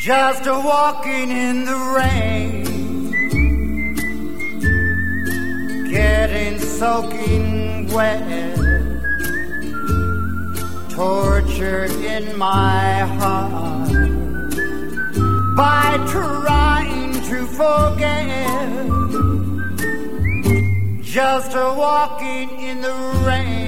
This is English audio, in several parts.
just a walking in the rain, getting soaking wet, tortured in my heart. By trying to forget, just a walking in the rain,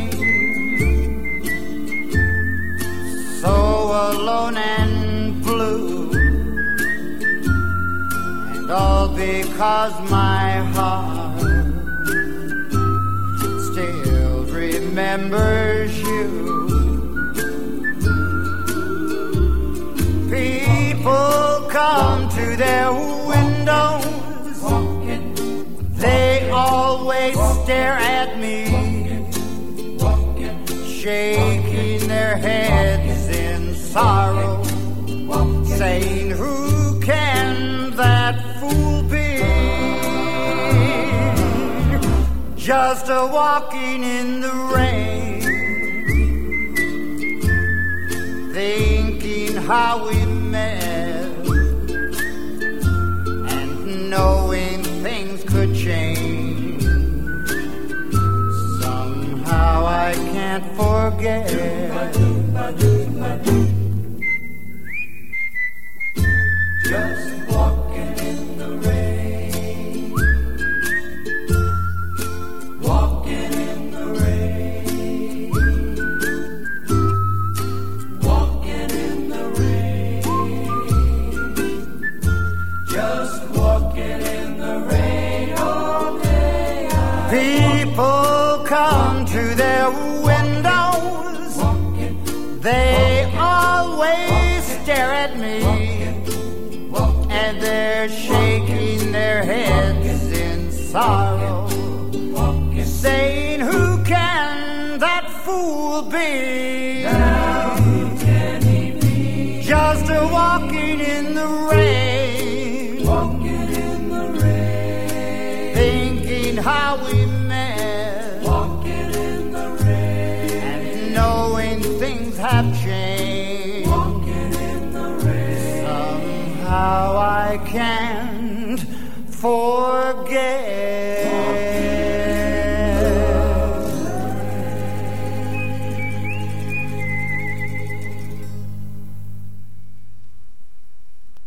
because my heart still remembers you. People come to their windows, they always stare at me, shaking their heads in sorrow, saying, Who Just a walking in the rain, thinking how we met, and knowing things could change. Somehow I can't forget. People come to their windows. They always stare at me and they're shaking their heads in sorrow, saying, Who can that fool be? Just a walking in the rain, Thinking how we met. Walking in the rain. And knowing things have changed. Walking in the rain. Somehow I can't forget.